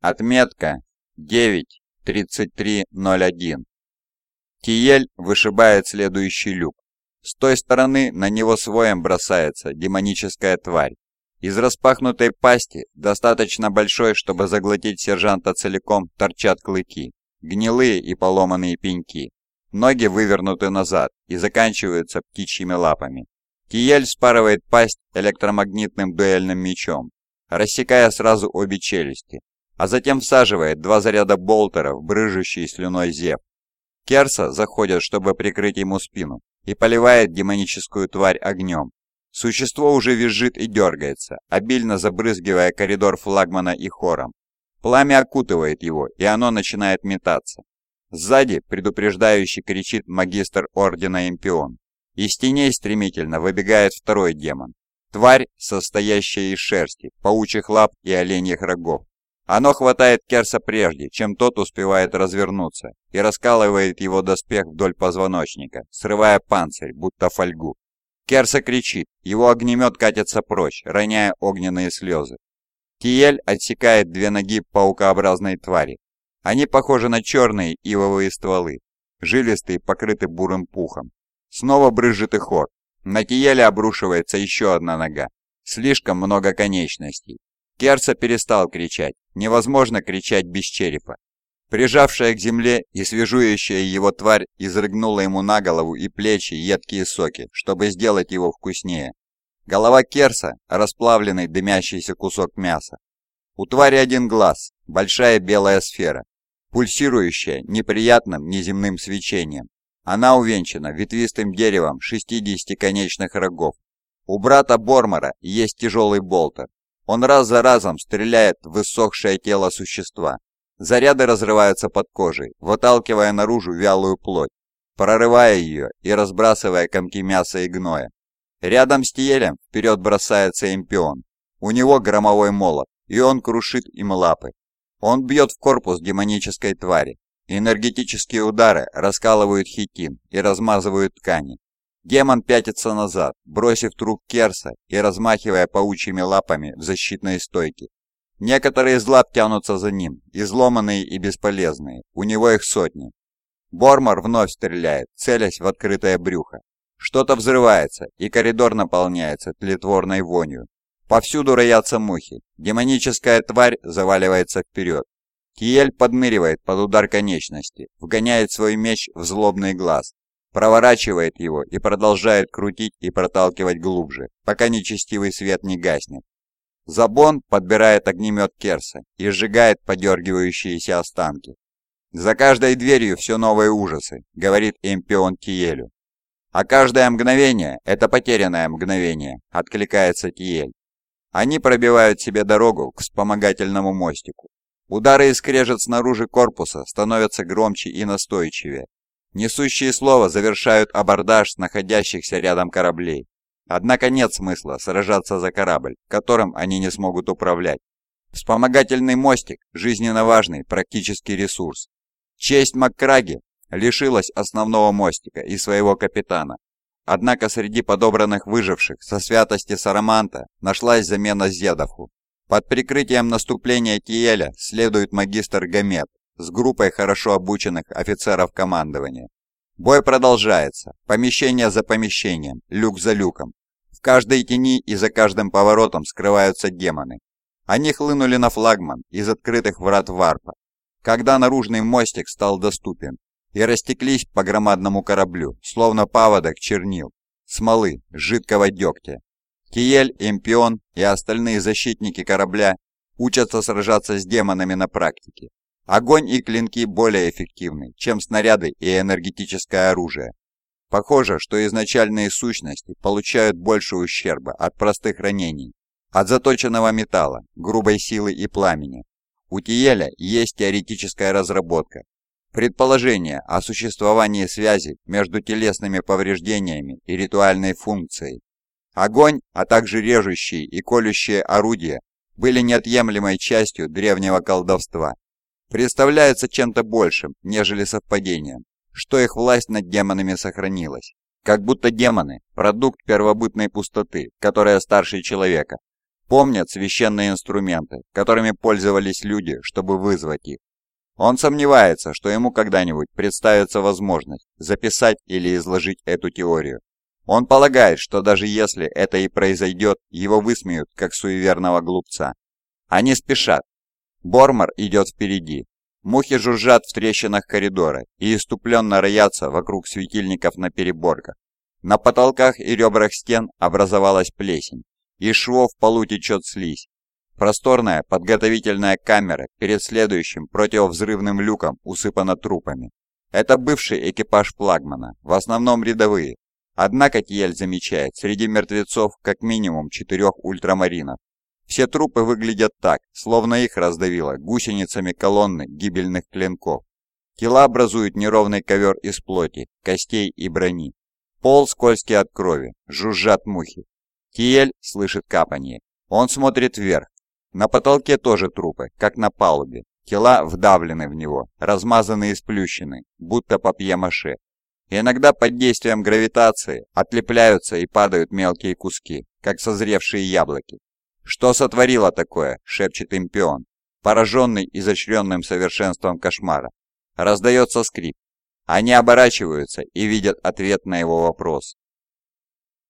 Отметка 9.33.01. Тиель вышибает следующий люк. С той стороны на него своем бросается демоническая тварь. Из распахнутой пасти, достаточно большой, чтобы заглотить сержанта целиком, торчат клыки, гнилые и поломанные пеньки. Ноги вывернуты назад и заканчиваются птичьими лапами. Киель спарывает пасть электромагнитным дуэльным мечом, рассекая сразу обе челюсти, а затем всаживает два заряда болтеров, брыжущие слюной зев. Керса заходит, чтобы прикрыть ему спину, и поливает демоническую тварь огнем. Существо уже визжит и дергается, обильно забрызгивая коридор флагмана и хором. Пламя окутывает его, и оно начинает метаться. Сзади предупреждающе кричит магистр Ордена Импион. Из теней стремительно выбегает второй демон. Тварь, состоящая из шерсти, паучьих лап и оленьих рогов. Оно хватает Керса прежде, чем тот успевает развернуться, и раскалывает его доспех вдоль позвоночника, срывая панцирь, будто фольгу. Керса кричит, его огнемет катится прочь, роняя огненные слезы. Тиель отсекает две ноги паукообразной твари. Они похожи на черные ивовые стволы, жилистые, покрыты бурым пухом. Снова брызжет и хор. На Тиеле обрушивается еще одна нога. Слишком много конечностей. Керса перестал кричать. Невозможно кричать без черепа. Прижавшая к земле и свежующая его тварь изрыгнула ему на голову и плечи едкие соки, чтобы сделать его вкуснее. Голова Керса – расплавленный дымящийся кусок мяса. У твари один глаз, большая белая сфера, пульсирующая неприятным неземным свечением. Она увенчана ветвистым деревом 60 конечных рогов. У брата Бормора есть тяжелый болтер, он раз за разом стреляет в иссохшее тело существа. Заряды разрываются под кожей, выталкивая наружу вялую плоть, прорывая ее и разбрасывая комки мяса и гноя. Рядом с Тиелем вперед бросается Эмпион. У него громовой молот, и он крушит им лапы. Он бьет в корпус демонической твари. Энергетические удары раскалывают хитин и размазывают ткани. Демон пятится назад, бросив труп Керса и размахивая паучьими лапами в защитной стойке. Некоторые из лап тянутся за ним, изломанные и бесполезные, у него их сотни. Бормор вновь стреляет, целясь в открытое брюхо. Что-то взрывается, и коридор наполняется тлетворной вонью. Повсюду роятся мухи, демоническая тварь заваливается вперед. Киель подныривает под удар конечности, вгоняет свой меч в злобный глаз, проворачивает его и продолжает крутить и проталкивать глубже, пока нечестивый свет не гаснет. Забон подбирает огнемет Керса и сжигает подергивающиеся останки. «За каждой дверью все новые ужасы», — говорит Эмпион Тиелю. «А каждое мгновение — это потерянное мгновение», — откликается Тиель. Они пробивают себе дорогу к вспомогательному мостику. Удары и скрежет снаружи корпуса становятся громче и настойчивее, Несущие слова завершают абордаж находящихся рядом кораблей. Однако нет смысла сражаться за корабль, которым они не смогут управлять. Вспомогательный мостик – жизненно важный практический ресурс. Честь Маккраги лишилась основного мостика и своего капитана. Однако среди подобранных выживших со святости Сараманта нашлась замена Зедовху. Под прикрытием наступления Тиеля следует магистр Гамет, с группой хорошо обученных офицеров командования. Бой продолжается, помещение за помещением, люк за люком. В каждой тени и за каждым поворотом скрываются демоны. Они хлынули на флагман из открытых врат варпа, когда наружный мостик стал доступен, и растеклись по громадному кораблю, словно паводок чернил, смолы, жидкого дегтя. Киель, Эмпион и остальные защитники корабля учатся сражаться с демонами на практике. Огонь и клинки более эффективны, чем снаряды и энергетическое оружие. Похоже, что изначальные сущности получают больше ущерба от простых ранений, от заточенного металла, грубой силы и пламени. У Тиеля есть теоретическая разработка. Предположение о существовании связи между телесными повреждениями и ритуальной функцией. Огонь, а также режущие и колющие орудия были неотъемлемой частью древнего колдовства представляются чем-то большим, нежели совпадением, что их власть над демонами сохранилась. Как будто демоны – продукт первобытной пустоты, которая старше человека. Помнят священные инструменты, которыми пользовались люди, чтобы вызвать их. Он сомневается, что ему когда-нибудь представится возможность записать или изложить эту теорию. Он полагает, что даже если это и произойдет, его высмеют, как суеверного глупца. Они спешат. Бормор идет впереди. Мухи жужжат в трещинах коридора и иступленно роятся вокруг светильников на переборках. На потолках и ребрах стен образовалась плесень. Из швов в полу течет слизь. Просторная подготовительная камера перед следующим противовзрывным люком усыпана трупами. Это бывший экипаж флагмана, в основном рядовые. Однако Тиель замечает среди мертвецов как минимум четырех ультрамаринов. Все трупы выглядят так, словно их раздавило гусеницами колонны гибельных клинков. Тела образуют неровный ковер из плоти, костей и брони. Пол скользкий от крови, жужжат мухи, Тиель слышит капание. Он смотрит вверх. На потолке тоже трупы, как на палубе. Тела вдавлены в него, размазаны и сплющены, будто папье-маше. Иногда под действием гравитации отлепляются и падают мелкие куски, как созревшие яблоки. «Что сотворило такое?» – шепчет импион, пораженный изощренным совершенством кошмара. Раздается скрип. Они оборачиваются и видят ответ на его вопрос.